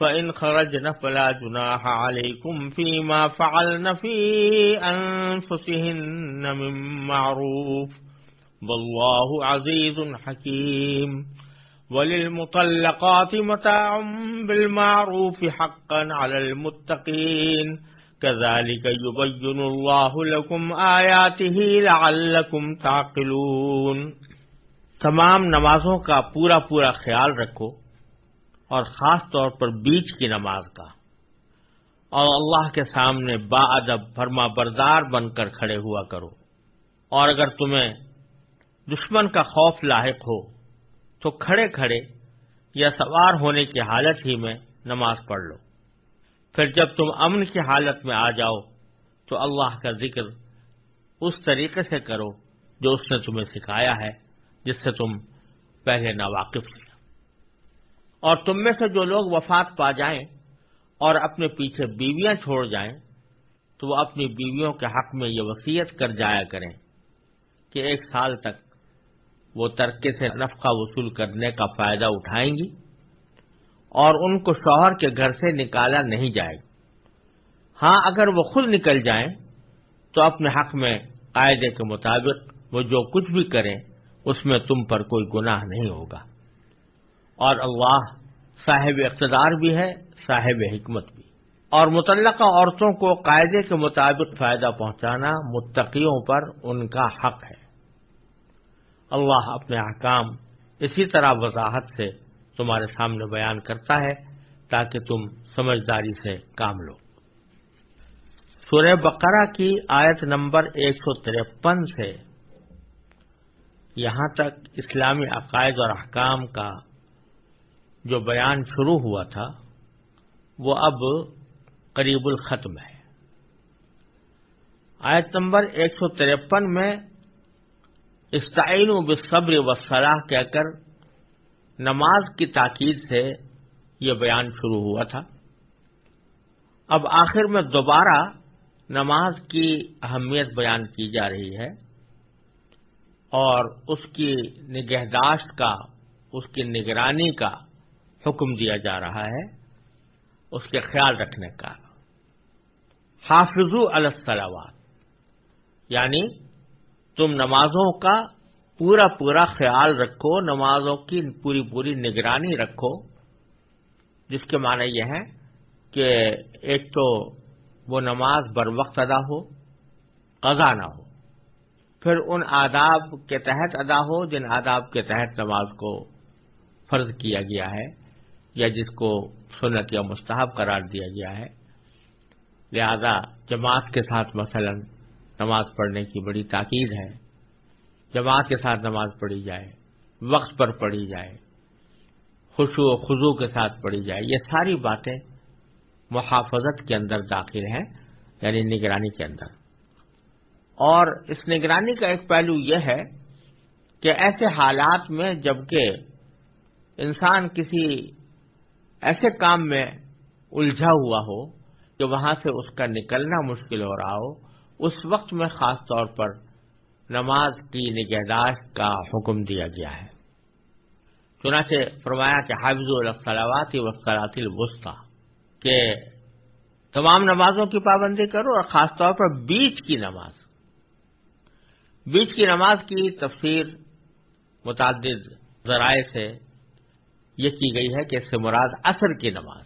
فإن خرجن فلا جناح عليكم فيما فعلن في أنفسهن من معروف والله عزيز حكيم. وللمطلقات متاع بالمعروف حقا على المتقين كذلك يبين الله لكم آياته لعلكم تعقلون تمام نمازوں کا پورا پورا خیال رکھو اور خاص طور پر بیچ کی نماز کا۔ اور اللہ کے سامنے با ادب فرما بردار بن کر کھڑے ہوا کرو۔ اور اگر تمہیں دشمن کا خوف لاحق ہو، تو کھڑے کھڑے یا سوار ہونے کی حالت ہی میں نماز پڑھ لو۔ پھر جب تم امن کی حالت میں آ جاؤ، تو اللہ کا ذکر اس طریقے سے کرو جو اس نے تمہیں سکھایا ہے، جس سے تم پہلے ناواقف تھے۔ اور تم میں سے جو لوگ وفات پا جائیں اور اپنے پیچھے بیویاں چھوڑ جائیں، تو وہ اپنی بیویوں کے حق میں یہ وصیت کر جایا کریں کہ ایک سال تک وہ ترکے سے نفقہ وصول کرنے کا فائدہ اٹھائیں گی اور ان کو شوہر کے گھر سے نکالا نہیں جائے گا۔ ہاں اگر وہ خود نکل جائیں، تو اپنے حق میں قاعدے کے مطابق وہ جو کچھ بھی کریں، اس میں تم پر کوئی گناہ نہیں ہوگا۔ اور اللہ صاحب اقتدار بھی ہے، صاحب حکمت بھی۔ اور متعلقہ عورتوں کو قاعدے کے مطابق فائدہ پہنچانا متقیوں پر ان کا حق ہے۔ اللہ اپنے احکام اسی طرح وضاحت سے تمہارے سامنے بیان کرتا ہے تاکہ تم سمجھداری سے کام لو۔ سورہ بقرہ کی آیت نمبر ایک سو ترپن سے یہاں تک اسلامی عقائد اور احکام کا جو بیان شروع ہوا تھا، وہ اب قریب الختم ہے۔ آیت نمبر ایک سو ترپن میں استعین و بصبر و صلاح کہہ کر نماز کی تاکید سے یہ بیان شروع ہوا تھا۔ اب آخر میں دوبارہ نماز کی اہمیت بیان کی جا رہی ہے اور اس کی نگہداشت کا، اس کی نگرانی کا حکم دیا جا رہا ہے اس کے خیال رکھنے کا۔ حافظ السلامات یعنی تم نمازوں کا پورا پورا خیال رکھو، نمازوں کی پوری پوری نگرانی رکھو، جس کے معنی یہ ہے کہ ایک تو وہ نماز بر وقت ادا ہو، قضا نہ ہو، پھر ان آداب کے تحت ادا ہو جن آداب کے تحت نماز کو فرض کیا گیا ہے۔ یا جس کو سنت یا مستحب قرار دیا گیا ہے، لہذا جماعت کے ساتھ مثلا نماز پڑھنے کی بڑی تاکید ہے۔ جماعت کے ساتھ نماز پڑھی جائے، وقت پر پڑھی جائے خوشو و خزو کے ساتھ پڑھی جائے، یہ ساری باتیں محافظت کے اندر داخل ہیں یعنی نگرانی کے اندر۔ اور اس نگرانی کا ایک پہلو یہ ہے کہ ایسے حالات میں جبکہ انسان کسی ایسے کام میں الجھا ہوا ہو کہ وہاں سے اس کا نکلنا مشکل ہو رہا ہو، اس وقت میں خاص طور پر نماز کی نگہداشت کا حکم دیا گیا ہے۔ چنانچہ فرمایا کہ حافظ الخلاوات وسلاط الوسطی کہ تمام نمازوں کی پابندی کرو اور خاص طور پر بیچ کی نماز۔ بیچ کی نماز کی تفسیر متعدد ذرائع سے یہ کی گئی ہے کہ اس سے مراد اثر کی نماز۔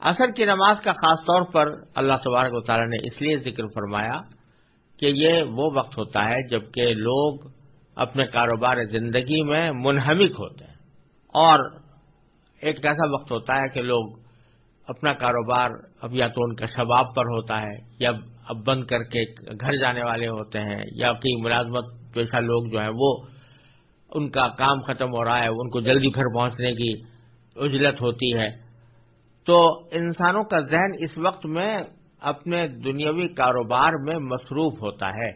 اثر کی نماز کا خاص طور پر اللہ تبارک و تعالیٰ نے اس لیے ذکر فرمایا کہ یہ وہ وقت ہوتا ہے جبکہ لوگ اپنے کاروبار زندگی میں منہمک ہوتے ہیں۔ اور ایک ایسا وقت ہوتا ہے کہ لوگ اپنا کاروبار اب یا تو ان کا شباب پر ہوتا ہے یا اب بند کر کے گھر جانے والے ہوتے ہیں یا کئی ملازمت پیشہ لوگ جو ہیں وہ ان کا کام ختم ہو رہا ہے، ان کو جلدی گھر پہنچنے کی اجلت ہوتی ہے۔ تو انسانوں کا ذہن اس وقت میں اپنے دنیاوی کاروبار میں مصروف ہوتا ہے۔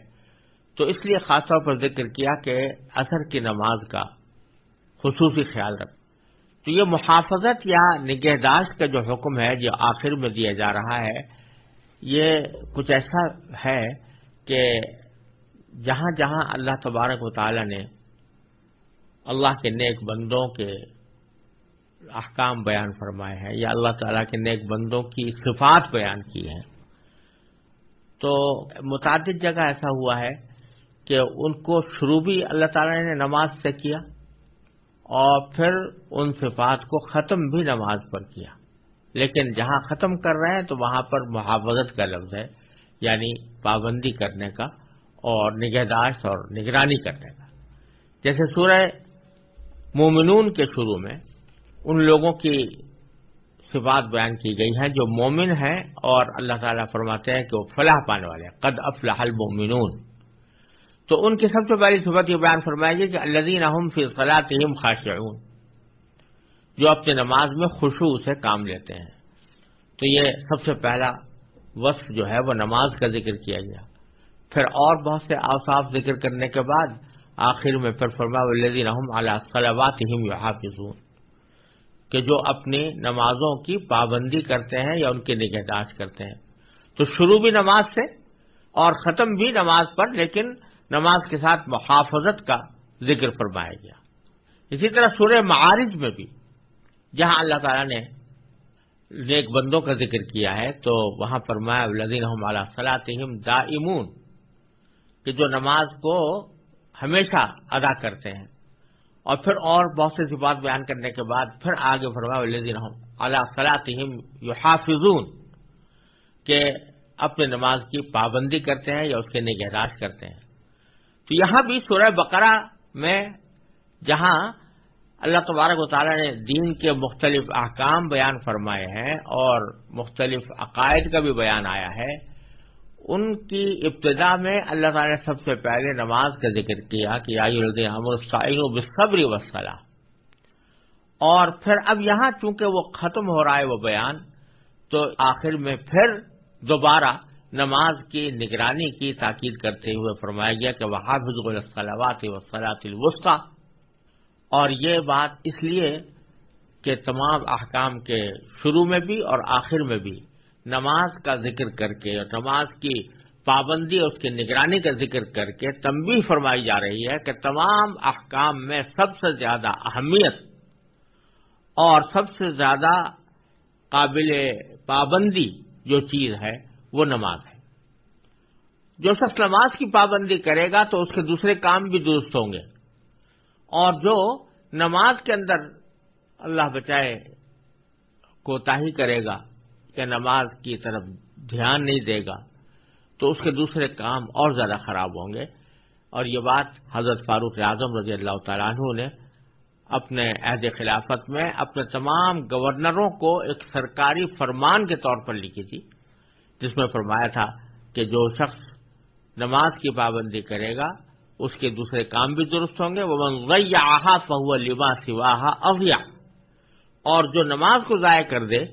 تو اس لیے خاص طور پر ذکر کیا کہ اثر کی نماز کا خصوصی خیال رکھ۔ تو یہ محافظت یا نگہداشت کا جو حکم ہے، جو آخر میں دیا جا رہا ہے، یہ کچھ ایسا ہے کہ جہاں جہاں اللہ تبارک و تعالی نے اللہ کے نیک بندوں کے احکام بیان فرمائے ہیں یا اللہ تعالیٰ کے نیک بندوں کی صفات بیان کی ہیں۔ تو متعدد جگہ ایسا ہوا ہے کہ ان کو شروع بھی اللہ تعالیٰ نے نماز سے کیا اور پھر ان صفات کو ختم بھی نماز پر کیا۔ لیکن جہاں ختم کر رہے ہیں تو وہاں پر محافظت کا لفظ ہے یعنی پابندی کرنے کا اور نگہداشت اور نگرانی کرنے کا۔ جیسے سورہ مومنون کے شروع میں ان لوگوں کی صفات بیان کی گئی ہیں جو مومن ہیں اور اللہ تعالیٰ فرماتے ہیں کہ وہ فلاح پانے والے ہیں۔ قد افلاح المومنون تو ان کی سب سے پہلی صفت یہ بیان فرمائے گی کہ الدین احم فی صلاحم خاشعون۔ جو اپنی نماز میں خوشبو سے کام لیتے ہیں۔ تو یہ سب سے پہلا وصف جو ہے وہ نماز کا ذکر کیا گیا۔ پھر اور بہت سے اوصاف ذکر کرنے کے بعد آخر میں پھر فرما الدین احم اعلیٰ صلاحات کہ جو اپنی نمازوں کی پابندی کرتے ہیں یا ان کی نگہداشت کرتے ہیں۔ تو شروع بھی نماز سے اور ختم بھی نماز پر، لیکن نماز کے ساتھ محافظت کا ذکر فرمایا گیا۔ اسی طرح سورہ معارج میں بھی، جہاں اللہ تعالیٰ نے نیک بندوں کا ذکر کیا ہے، تو وہاں فرمایا لذین علیہ صلاحم دا امون کہ جو نماز کو ہمیشہ ادا کرتے ہیں۔ اور پھر اور بہت سے صفات بیان کرنے کے بعد پھر آگے فرمایا اللہ صلاحم یو حافظون کہ اپنے نماز کی پابندی کرتے ہیں یا اس کے نگہداشت کرتے ہیں۔ تو یہاں بھی سورہ بقرہ میں جہاں اللہ تبارک و تعالیٰ نے دین کے مختلف احکام بیان فرمائے ہیں اور مختلف عقائد کا بھی بیان آیا ہے ان کی ابتدا میں اللہ تعالی نے سب سے پہلے نماز کا ذکر کیا کہ و بصبری وسلح اور پھر اب یہاں چونکہ وہ ختم ہو رہا ہے وہ بیان، تو آخر میں پھر دوبارہ نماز کی نگرانی کی تاکید کرتے ہوئے فرمایا گیا کہ وہ حافظ الصلاوات وسلاۃ الوسطی۔ اور یہ بات اس لیے کہ تمام احکام کے شروع میں بھی اور آخر میں بھی نماز کا ذکر کر کے اور نماز کی پابندی اور اس کی نگرانی کا ذکر کر کے تنبیہ فرمائی جا رہی ہے کہ تمام احکام میں سب سے زیادہ اہمیت اور سب سے زیادہ قابل پابندی جو چیز ہے وہ نماز ہے۔ جو شخص نماز کی پابندی کرے گا تو اس کے دوسرے کام بھی درست ہوں گے۔ اور جو نماز کے اندر اللہ بچائے کوتا ہی کرے گا کہ نماز کی طرف دھیان نہیں دے گا تو اس کے دوسرے کام اور زیادہ خراب ہوں گے۔ اور یہ بات حضرت فاروق اعظم رضی اللہ تعالیٰ عنہ نے اپنے عہد خلافت میں اپنے تمام گورنروں کو ایک سرکاری فرمان کے طور پر لکھی تھی، جس میں فرمایا تھا کہ جو شخص نماز کی پابندی کرے گا، اس کے دوسرے کام بھی درست ہوں گے۔ وہ منگیا آحا فہو لبا سواہا اویا اور جو نماز کو ضائع کر دے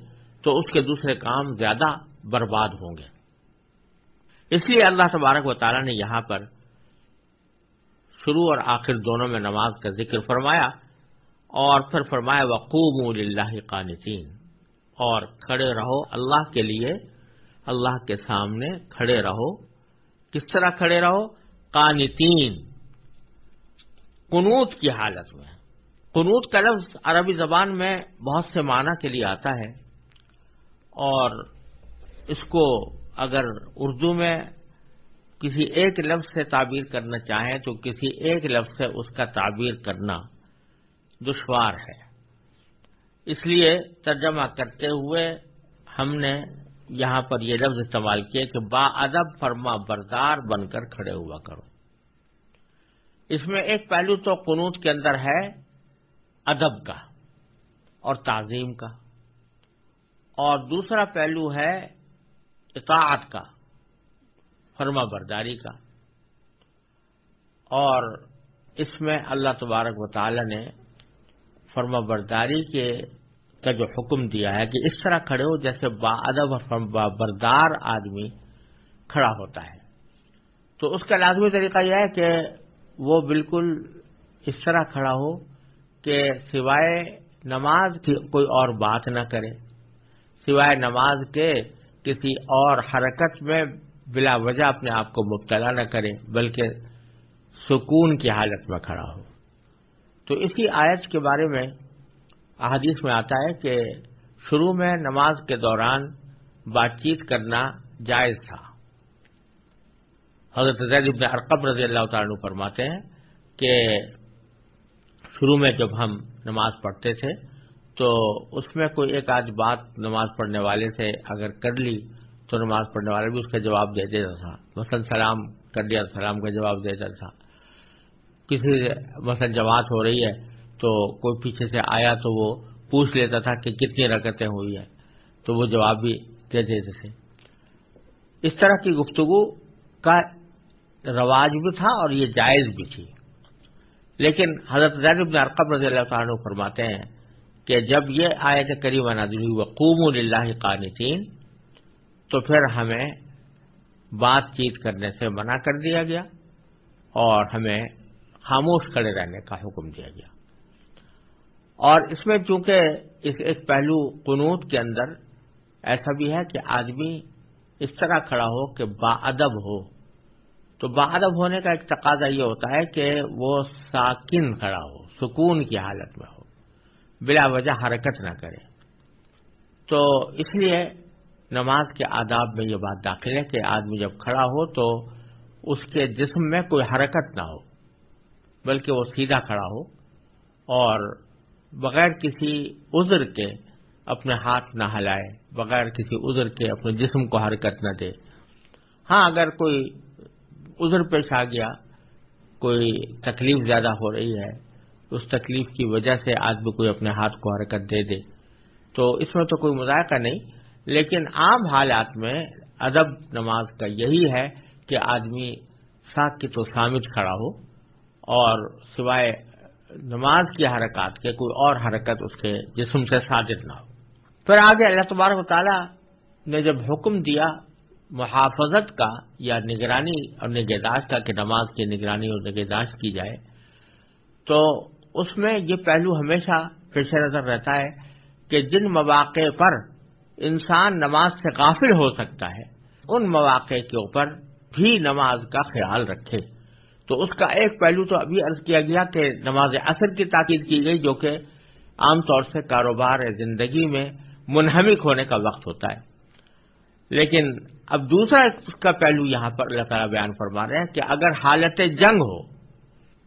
تو اس کے دوسرے کام زیادہ برباد ہوں گے۔ اس لیے اللہ تبارک و تعالیٰ نے یہاں پر شروع اور آخر دونوں میں نماز کا ذکر فرمایا اور پھر فرمایا وقوم اللہ قانتین اور کھڑے رہو اللہ کے لیے، اللہ کے سامنے کھڑے رہو۔ کس طرح کھڑے رہو؟ قانتین، قنوت کی حالت میں۔ قنوت کا لفظ عربی زبان میں بہت سے معنی کے لیے آتا ہے۔ اور اس کو اگر اردو میں کسی ایک لفظ سے تعبیر کرنا چاہیں تو کسی ایک لفظ سے اس کا تعبیر کرنا دشوار ہے۔ اس لیے ترجمہ کرتے ہوئے ہم نے یہاں پر یہ لفظ استعمال کیا کہ با ادب فرما بردار بن کر کھڑے ہوا کرو۔ اس میں ایک پہلو تو قنوت کے اندر ہے ادب کا اور تعظیم کا۔ اور دوسرا پہلو ہے اطاعت کا فرما برداری کا۔ اور اس میں اللہ تبارک و تعالی نے فرما برداری کے کا جو حکم دیا ہے کہ اس طرح کھڑے ہو جیسے با ادب اور بردار آدمی کھڑا ہوتا ہے۔ تو اس کا لازمی طریقہ یہ ہے کہ وہ بالکل اس طرح کھڑا ہو کہ سوائے نماز کی کوئی اور بات نہ کرے۔ سوائے نماز کے کسی اور حرکت میں بلا وجہ اپنے آپ کو مبتلا نہ کرے بلکہ سکون کی حالت میں کھڑا ہو تو اسی آیت کے بارے میں احادیث میں آتا ہے کہ شروع میں نماز کے دوران بات چیت کرنا جائز تھا۔ حضرت زید ابن ارقب رضی اللہ تعالیٰ فرماتے ہیں کہ شروع میں جب ہم نماز پڑھتے تھے تو اس میں کوئی ایک آج بات نماز پڑھنے والے سے اگر کر لی تو نماز پڑھنے والا بھی اس کا جواب دے دیتا تھا۔ مثلا سلام کر دیا سلام کا جواب دیتا تھا۔ کسی مثلا جماعت ہو رہی ہے تو کوئی پیچھے سے آیا تو وہ پوچھ لیتا تھا کہ کتنی رکتیں ہوئی ہیں۔ تو وہ جواب بھی دے دیتے تھے۔ اس طرح کی گفتگو کا رواج بھی تھا اور یہ جائز بھی تھی۔ لیکن حضرت زید بن ارقب رضی اللہ تعالیٰ فرماتے ہیں کہ جب یہ آیت کریمہ نازل ہوئی قوم اللہ قانتین تو پھر ہمیں بات چیت کرنے سے منع کر دیا گیا اور ہمیں خاموش کھڑے رہنے کا حکم دیا گیا۔ اور اس میں چونکہ اس ایک پہلو قنوت کے اندر ایسا بھی ہے کہ آدمی اس طرح کھڑا ہو کہ با ادب ہو، تو با ادب ہونے کا ایک تقاضا یہ ہوتا ہے کہ وہ ساکن کھڑا ہو، سکون کی حالت میں ہو۔ بلا وجہ حرکت نہ کرے۔ تو اس لیے نماز کے آداب میں یہ بات داخل ہے کہ آدمی جب کھڑا ہو تو اس کے جسم میں کوئی حرکت نہ ہو، بلکہ وہ سیدھا کھڑا ہو اور بغیر کسی عذر کے اپنے ہاتھ نہ ہلائے، بغیر کسی عذر کے اپنے جسم کو حرکت نہ دے۔ ہاں اگر کوئی عذر پیش آ گیا، کوئی تکلیف زیادہ ہو رہی ہے اس تکلیف کی وجہ سے آدمی کوئی اپنے ہاتھ کو حرکت دے دے۔ تو اس میں تو کوئی مذائقہ نہیں، لیکن عام حالات میں ادب نماز کا یہی ہے کہ آدمی ساتھ کی تو سامت کھڑا ہو اور سوائے نماز کی حرکات کے کوئی اور حرکت اس کے جسم سے صادر نہ ہو۔ پھر آگے اللہ تبارک و تعالیٰ نے جب حکم دیا محافظت کا یا نگرانی اور نگہداشت کا کہ نماز کی نگرانی اور نگہداشت کی جائے، تو اس میں یہ پہلو ہمیشہ پیش نظر رہتا ہے کہ جن مواقع پر انسان نماز سے غافل ہو سکتا ہے، ان مواقع کے اوپر بھی نماز کا خیال رکھے۔ تو اس کا ایک پہلو تو ابھی عرض کیا گیا کہ نماز اثر کی تاکید کی گئی، جو کہ عام طور سے کاروبار زندگی میں منہمک ہونے کا وقت ہوتا ہے۔ لیکن اب دوسرا اس کا پہلو یہاں پر اللہ تعالیٰ بیان فرما رہے ہیں کہ اگر حالت جنگ ہو،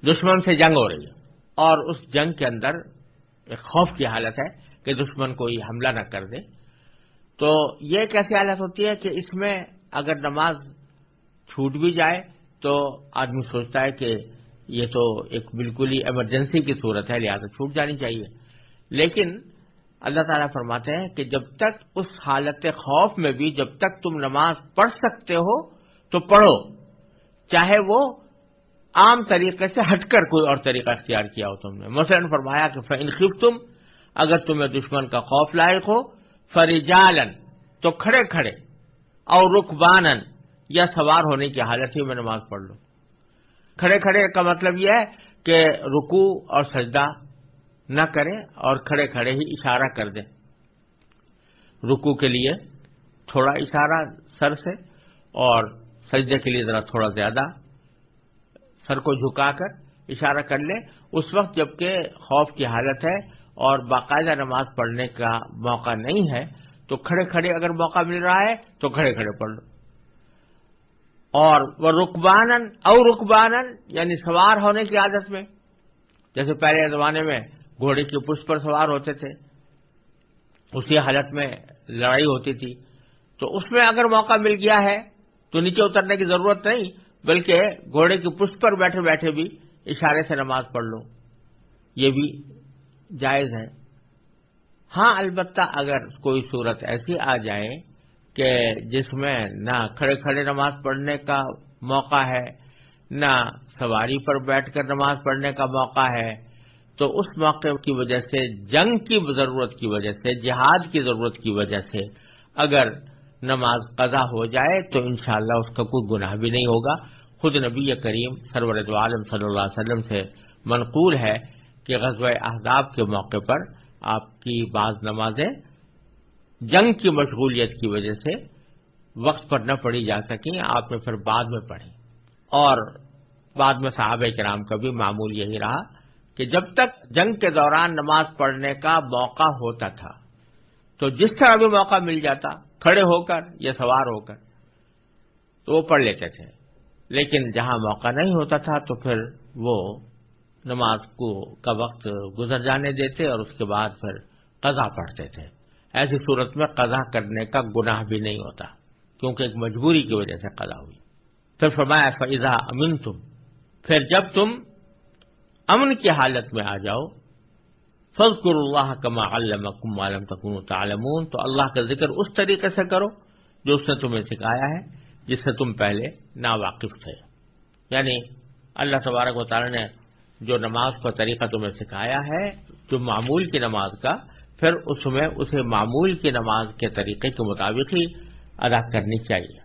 دشمن سے جنگ ہو رہی ہے اور اس جنگ کے اندر ایک خوف کی حالت ہے کہ دشمن کوئی حملہ نہ کر دے۔ تو یہ کیسی حالت ہوتی ہے کہ اس میں اگر نماز چھوٹ بھی جائے تو آدمی سوچتا ہے کہ یہ تو ایک بالکل ہی ایمرجنسی کی صورت ہے، لہٰذا چھوٹ جانی چاہیے۔ لیکن اللہ تعالیٰ فرماتے ہیں کہ جب تک اس حالت خوف میں بھی جب تک تم نماز پڑھ سکتے ہو تو پڑھو، چاہے وہ عام طریقے سے ہٹ کر کوئی اور طریقہ اختیار کیا ہو تم نے۔ مثلاً فرمایا کہ فن خف تم اگر تمہیں دشمن کا خوف لائق ہو فریجالن تو کھڑے کھڑے اور رخبانن یا سوار ہونے کی حالت ہی میں نماز پڑھ لو۔ کھڑے کھڑے کا مطلب یہ ہے کہ رکو اور سجدہ نہ کریں اور کھڑے کھڑے ہی اشارہ کر دیں۔ رکو کے لیے تھوڑا اشارہ سر سے اور سجدے کے لیے ذرا تھوڑا زیادہ سر کو جھکا کر اشارہ کر لیں اس وقت جبکہ خوف کی حالت ہے اور باقاعدہ نماز پڑھنے کا موقع نہیں ہے، تو کھڑے کھڑے اگر موقع مل رہا ہے تو کھڑے کھڑے پڑھ لو۔ اور وہ رکبانن او رکبانن یعنی سوار ہونے کی عادت میں۔ جیسے پہلے زمانے میں گھوڑے کے پشپ پر سوار ہوتے تھے، اسی حالت میں لڑائی ہوتی تھی۔ تو اس میں اگر موقع مل گیا ہے تو نیچے اترنے کی ضرورت نہیں بلکہ گھوڑے کے پشپ پر بیٹھے بیٹھے بھی اشارے سے نماز پڑھ لو یہ بھی جائز ہے۔ ہاں البتہ اگر کوئی صورت ایسی آ جائے کہ جس میں نہ کھڑے کھڑے نماز پڑھنے کا موقع ہے، نہ سواری پر بیٹھ کر نماز پڑھنے کا موقع ہے، تو اس موقع کی وجہ سے، جنگ کی ضرورت کی وجہ سے، جہاد کی ضرورت کی وجہ سے اگر نماز قضا ہو جائے تو انشاءاللہ اس کا کوئی گناہ بھی نہیں ہوگا۔ خود نبی کریم سرور عالم صلی اللہ علیہ وسلم سے منقول ہے کہ غزوہ احزاب کے موقع پر آپ کی بعض نمازیں جنگ کی مشغولیت کی وجہ سے وقت پر نہ پڑھی جا سکیں، آپ نے پھر بعد میں پڑھی۔ اور بعد میں صحابہ کرام کا بھی معمول یہی رہا کہ جب تک جنگ کے دوران نماز پڑھنے کا موقع ہوتا تھا، تو جس طرح بھی موقع مل جاتا، کھڑے ہو کر یا سوار ہو کر، تو وہ پڑھ لیتے تھے۔ لیکن جہاں موقع نہیں ہوتا تھا تو پھر وہ نماز کو کا وقت گزر جانے دیتے اور اس کے بعد پھر قضا پڑھتے تھے۔ ایسی صورت میں قضا کرنے کا گناہ بھی نہیں ہوتا، کیونکہ ایک مجبوری کی وجہ سے قضا ہوئی۔ پھر فرمایا فضا امن تم پھر جب تم امن کی حالت میں آ جاؤ فضکر اللہ کما علمکم عالم تکن تعلمون، تو اللہ کا ذکر اس طریقے سے کرو جو اس نے تمہیں سکھایا ہے۔ جس سے تم پہلے نا واقف تھے۔ یعنی اللہ تبارک و تعالی نے جو نماز کا طریقہ تمہیں سکھایا ہے، جو معمول کی نماز کا، پھر اس میں اسے معمول کی نماز کے طریقے کے مطابق ہی ادا کرنی چاہیے۔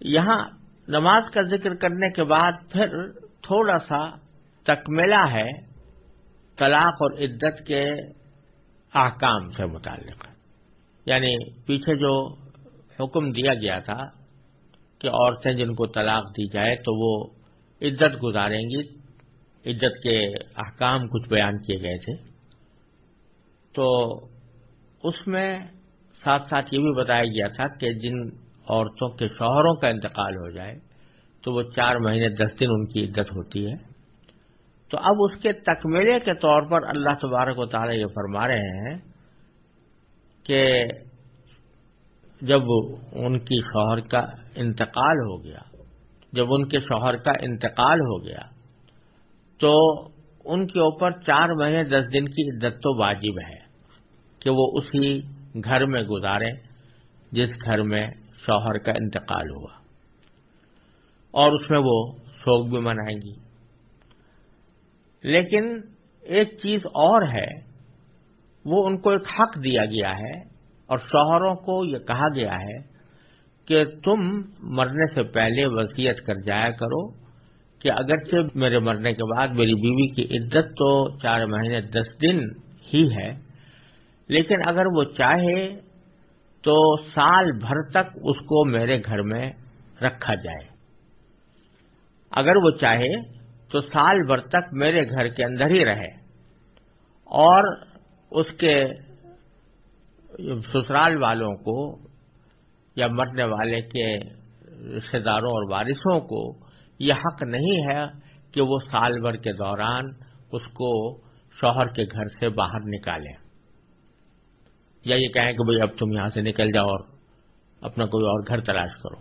یہاں نماز کا ذکر کرنے کے بعد پھر تھوڑا سا تکملہ ہے طلاق اور عدت کے احکام سے متعلق۔ یعنی پیچھے جو حکم دیا گیا تھا کہ عورتیں جن کو طلاق دی جائے تو وہ عدت گزاریں گی۔ عدت کے احکام کچھ بیان کیے گئے تھے۔ تو اس میں ساتھ ساتھ یہ بھی بتایا گیا تھا کہ جن عورتوں کے شوہروں کا انتقال ہو جائے تو وہ چار مہینے دس دن ان کی عدت ہوتی ہے۔ تو اب اس کے تکمیلے کے طور پر اللہ تبارک و تعالی یہ فرما رہے ہیں کہ جب ان کی شوہر کا انتقال ہو گیا، جب ان کے شوہر کا انتقال ہو گیا، تو ان کے اوپر چار مہینے دس دن کی عدت تو واجب ہے کہ وہ اسی گھر میں گزاریں جس گھر میں شوہر کا انتقال ہوا۔ اور اس میں وہ شوق بھی منائیں گی۔ لیکن ایک چیز اور ہے، وہ ان کو ایک حق دیا گیا ہے اور شوہروں کو یہ کہا گیا ہے کہ تم مرنے سے پہلے وصیت کر جایا کرو کہ اگرچہ میرے مرنے کے بعد میری بیوی کی عدت تو چار مہینے دس دن ہی ہے، لیکن اگر وہ چاہے تو سال بھر تک اس کو میرے گھر میں رکھا جائے۔ اگر وہ چاہے تو سال بھر تک میرے گھر کے اندر ہی رہے اور اس کے سسرال والوں کو یا مرنے والے کے رشتے داروں اور وارثوں کو یہ حق نہیں ہے کہ وہ سال بھر کے دوران اس کو شوہر کے گھر سے باہر نکالیں۔ یا یہ کہیں کہ بھائی اب تم یہاں سے نکل جاؤ اور اپنا کوئی اور گھر تلاش کرو۔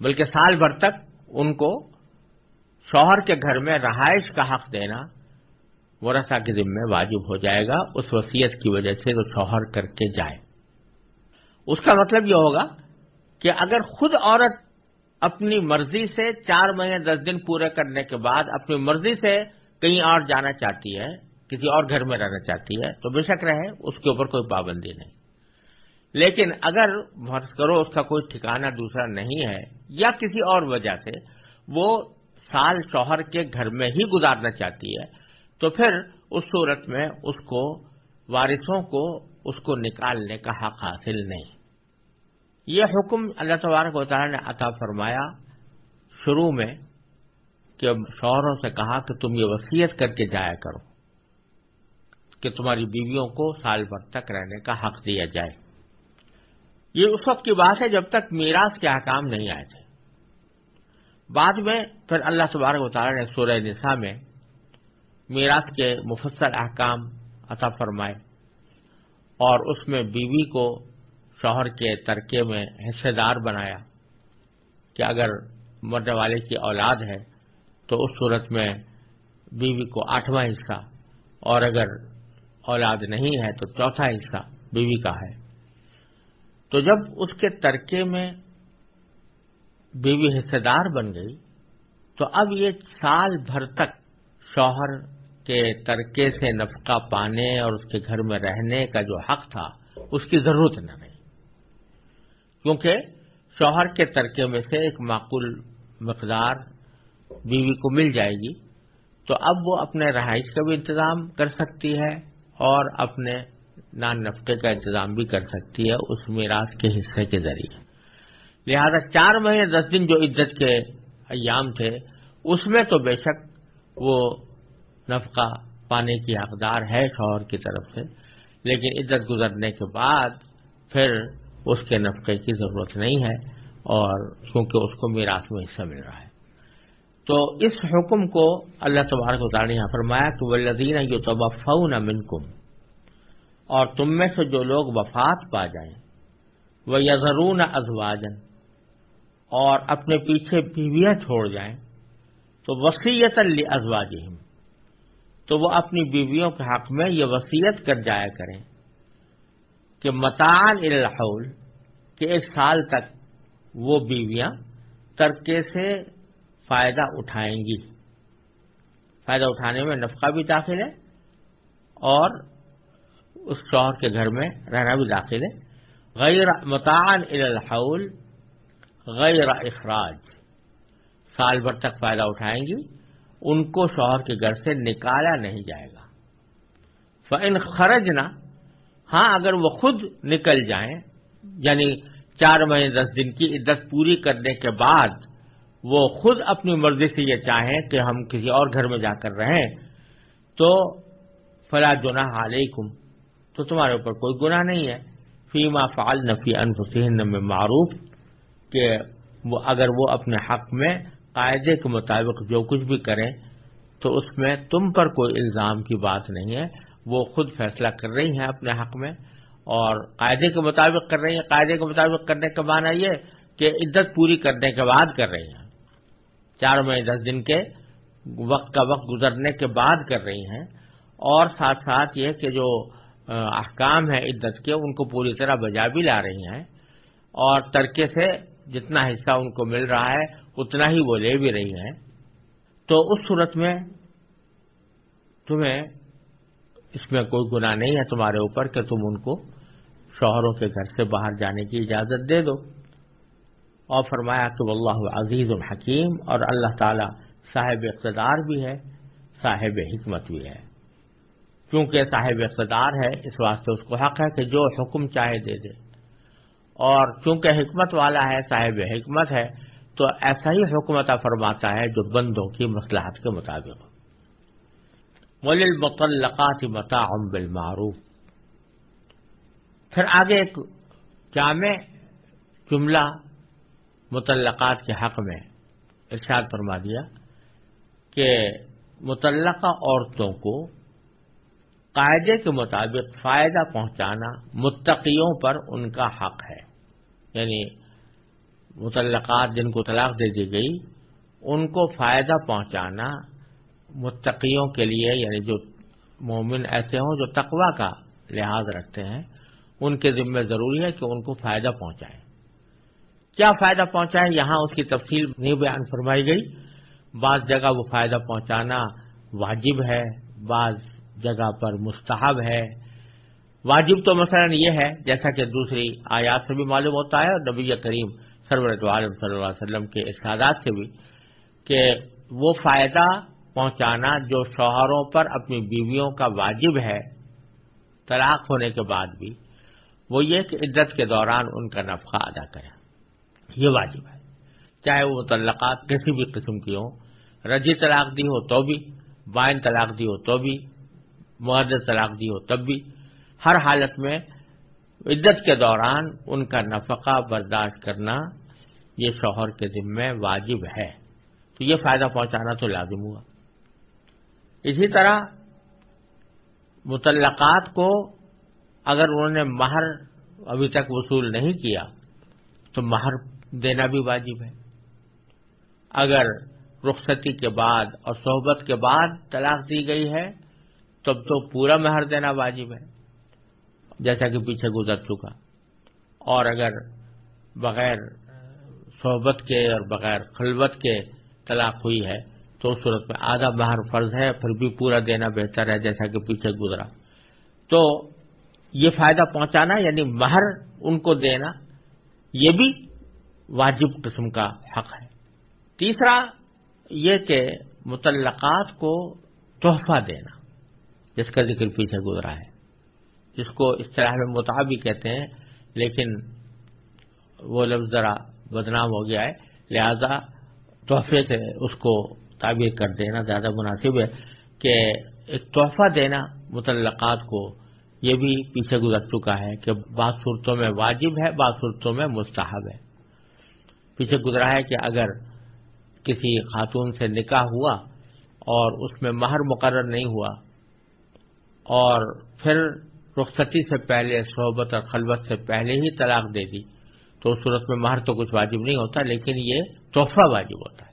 بلکہ سال بھر تک ان کو شوہر کے گھر میں رہائش کا حق دینا ورثہ کے ذمے واجب ہو جائے گا، اس وصیت کی وجہ سے وہ شوہر کر کے جائے اس کا مطلب یہ ہوگا کہ اگر خود عورت اپنی مرضی سے چار مہینے دس دن پورے کرنے کے بعد اپنی مرضی سے کہیں اور جانا چاہتی ہے، کسی اور گھر میں رہنا چاہتی ہے، تو بے شک رہے، اس کے اوپر کوئی پابندی نہیں۔ لیکن اگر فرض کرو اس کا کوئی ٹھکانہ دوسرا نہیں ہے یا کسی اور وجہ سے وہ سال شوہر کے گھر میں ہی گزارنا چاہتی ہے، تو پھر اس صورت میں اس کو وارثوں کو اس کو نکالنے کا حق حاصل نہیں۔ یہ حکم اللہ تبارک و تعالیٰ نے عطا فرمایا شروع میں کہ شوہروں سے کہا کہ تم یہ وصیت کر کے جایا کرو کہ تمہاری بیویوں کو سال بھر تک رہنے کا حق دیا جائے۔ یہ اس وقت کی بات ہے جب تک میراث کے احکام نہیں آئے تھے۔ بعد میں پھر اللہ تبارک و تعالیٰ نے سورہ نساء میں میراث کے مفصل احکام عطا فرمائے۔ اور اس میں بیوی کو شوہر کے ترکے میں حصے دار بنایا کہ اگر مرنے والے کی اولاد ہے تو اس صورت میں بیوی کو آٹھواں حصہ اور اگر اولاد نہیں ہے تو چوتھا حصہ بیوی کا ہے۔ تو جب اس کے ترکے میں بیوی حصے دار بن گئی تو اب یہ سال بھر تک شوہر کہ ترکے سے نفقہ پانے اور اس کے گھر میں رہنے کا جو حق تھا، اس کی ضرورت نہ رہی۔ کیونکہ شوہر کے ترکے میں سے ایک معقول مقدار بیوی کو مل جائے گی، تو اب وہ اپنے رہائش کا بھی انتظام کر سکتی ہے اور اپنے نان نفقے کا انتظام بھی کر سکتی ہے اس میراث کے حصے کے ذریعے۔ لہذا چار مہینے دس دن جو عزت کے ایام تھے، اس میں تو بے شک وہ نفقہ پانے کی حقدار ہے شوہر کی طرف سے، لیکن عزت گزرنے کے بعد پھر اس کے نفقے کی ضرورت نہیں ہے اور کیونکہ اس کو میراث میں حصہ مل رہا ہے۔ تو اس حکم کو اللہ تبارک تعالیٰ نے یہاں فرمایا کہ ولدین یو تو منکم اور تم میں سے جو لوگ وفات پا جائیں وہ یزرون ازواجن اور اپنے پیچھے بیویاں چھوڑ جائیں، تو وسیعت ازواج تو وہ اپنی بیویوں کے حق میں یہ وسیعت کر جایا کریں کہ متان الحول، کہ ایک سال تک وہ بیویاں ترکے سے فائدہ اٹھائیں گی۔ فائدہ اٹھانے میں نفقہ بھی داخل ہے اور اس شوہر کے گھر میں رہنا بھی داخل ہے۔ غیر متعن الحول، غیر اخراج، سال بھر تک فائدہ اٹھائیں گی۔ ان کو شوہر کے گھر سے نکالا نہیں جائے گا۔ فن خرج نہ ہاں اگر وہ خود نکل جائیں یعنی چار مہینے، دس دن کی عدت پوری کرنے کے بعد وہ خود اپنی مرضی سے یہ چاہیں کہ ہم کسی اور گھر میں جا کر رہیں، تو فلا گناہ علیکم تو تمہارے اوپر کوئی گناہ نہیں ہے۔ فیما فعال نفی انفسین میں معروف، کہ وہ، اگر وہ اپنے حق میں قاعدے کے مطابق جو کچھ بھی کریں، تو اس میں تم پر کوئی الزام کی بات نہیں ہے۔ وہ خود فیصلہ کر رہی ہیں اپنے حق میں، اور قاعدے کے مطابق کر رہی ہیں۔ قاعدے کے مطابق کرنے کا معنی یہ کہ عدت پوری کرنے کے بعد کر رہی ہیں۔ چار مہینے دس دن کے وقت کا وقت گزرنے کے بعد کر رہی ہیں۔ اور ساتھ ساتھ یہ کہ جو احکام ہے عدت کے، ان کو پوری طرح بجا بھی لا رہی ہیں۔ اور ترکے سے جتنا حصہ ان کو مل رہا ہے، اتنا ہی وہ لے بھی رہی ہیں۔ تو اس صورت میں تمہیں اس میں کوئی گناہ نہیں ہے تمہارے اوپر کہ تم ان کو شوہروں کے گھر سے باہر جانے کی اجازت دے دو۔ اور فرمایا کہ اللہ عزیز الحکیم اور اللہ تعالی صاحب اقتدار بھی ہے، صاحب حکمت بھی ہے۔ کیونکہ صاحب اقتدار ہے، اس واسطے اس کو حق ہے کہ جو حکم چاہے دے دے۔ اور چونکہ حکمت والا ہے، صاحب حکمت ہے، تو ایسا ہی حکمت فرماتا ہے جو بندوں کی مسلحت کے مطابق مطلقات متا بالمعروف۔ پھر آگے ایک جامع جملہ متعلقات کے حق میں ارشاد فرما دیا کہ متعلقہ عورتوں کو قاعدے کے مطابق فائدہ پہنچانا متقیوں پر ان کا حق ہے۔ یعنی متعلقات جن کو طلاق دے دی گئی، ان کو فائدہ پہنچانا متقیوں کے لیے یعنی جو مومن ایسے ہوں جو تقوا کا لحاظ رکھتے ہیں، ان کے ذمہ ضروری ہے کہ ان کو فائدہ پہنچائیں کیا فائدہ پہنچا ہے یہاں اس کی تفصیل نہیں بیان فرمائی گئی۔ بعض جگہ وہ فائدہ پہنچانا واجب ہے، بعض جگہ پر مستحب ہے۔ واجب تو مثلا یہ ہے، جیسا کہ دوسری آیات سے بھی معلوم ہوتا ہے، اور نبی کریم سرورت عالم صلی اللہ علیہ وسلم کے ارشادات سے بھی، کہ وہ فائدہ پہنچانا جو شوہروں پر اپنی بیویوں کا واجب ہے، طلاق ہونے کے بعد بھی، وہ یہ کہ عزت کے دوران ان کا نفقہ ادا کریں۔ یہ واجب ہے۔ چاہے وہ متعلقات کسی بھی قسم کی ہوں رجی طلاق دی ہو تو بھی بائن طلاق دی ہو تو بھی معدت طلاق دی ہو تب بھی ہر حالت میں عدت کے دوران ان کا نفقہ برداشت کرنا یہ شوہر کے ذمے واجب ہے۔ تو یہ فائدہ پہنچانا تو لازم ہوا۔ اسی طرح متعلقات کو اگر انہوں نے مہر ابھی تک وصول نہیں کیا تو مہر دینا بھی واجب ہے۔ اگر رخصتی کے بعد اور صحبت کے بعد طلاق دی گئی ہے تب تو پورا مہر دینا واجب ہے۔ جیسا کہ پیچھے گزر چکا۔ اور اگر بغیر صحبت کے اور بغیر خلوت کے طلاق ہوئی ہے، تو اس صورت میں آدھا مہر فرض ہے، پھر بھی پورا دینا بہتر ہے جیسا کہ پیچھے گزرا۔ تو یہ فائدہ پہنچانا یعنی مہر ان کو دینا، یہ بھی واجب قسم کا حق ہے۔ تیسرا، یہ کہ متعلقات کو تحفہ دینا، جس کا ذکر پیچھے گزرا ہے۔ جس کو اس طرح میں مطابق کہتے ہیں، لیکن وہ لفظ ذرا بدنام ہو گیا ہے۔ لہذا تحفے سے اس کو تعبیر کر دینا زیادہ مناسب ہے کہ ایک تحفہ دینا متعلقات کو، یہ بھی پیچھے گزر چکا ہے کہ بعض صورتوں میں واجب ہے، بعض صورتوں میں مستحب ہے۔ پیچھے گزرا ہے کہ اگر کسی خاتون سے نکاح ہوا اور اس میں مہر مقرر نہیں ہوا اور پھر رخصتی سے پہلے، صحبت اور خلوت سے پہلے ہی طلاق دے دی۔ تو اس صورت میں مہر تو کچھ واجب نہیں ہوتا، لیکن یہ تحفہ واجب ہوتا ہے۔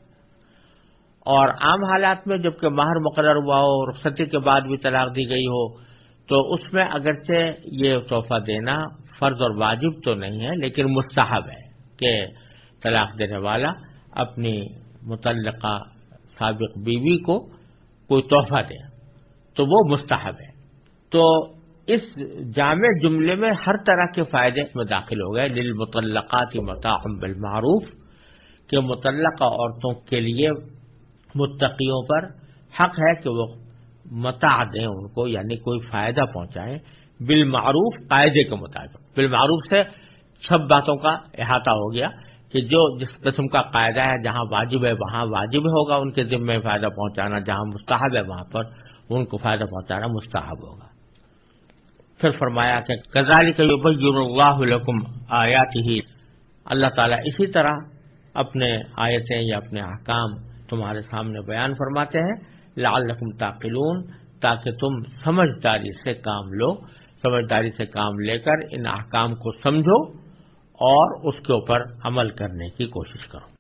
اور عام حالات میں جبکہ مہر مقرر ہوا ہو، رخصتی کے بعد بھی طلاق دی گئی ہو، تو اس میں اگرچہ یہ تحفہ دینا فرض اور واجب تو نہیں ہے، لیکن مستحب ہے کہ طلاق دینے والا اپنی متعلقہ سابق بیوی کو کوئی تحفہ دے، تو وہ مستحب ہے۔ تو اس جامع جملے میں ہر طرح کے فائدے میں داخل ہو گئے۔ دل متعلقات متاحم بالمعروف کہ متعلقہ عورتوں کے لیے متقیوں پر حق ہے کہ وہ متا دیں ان کو یعنی کوئی فائدہ پہنچائیں۔ بالمعروف قاعدے کے مطابق۔ بالمعروف سے سب باتوں کا احاطہ ہو گیا کہ جو جس قسم کا قاعدہ ہے، جہاں واجب ہے وہاں واجب ہوگا ان کے ذمے فائدہ پہنچانا، جہاں مستحب ہے وہاں پر ان کو فائدہ پہنچانا مستحب ہوگا۔ پھر فرمایا کہ کزالی کا اللہ علکم آیات ہی اللہ تعالیٰ اسی طرح اپنے آیتیں یا اپنے احکام تمہارے سامنے بیان فرماتے ہیں۔ لعلکم تاقلون، تاکہ تم سمجھداری سے کام لو، سمجھداری سے کام لے کر ان احکام کو سمجھو اور اس کے اوپر عمل کرنے کی کوشش کرو۔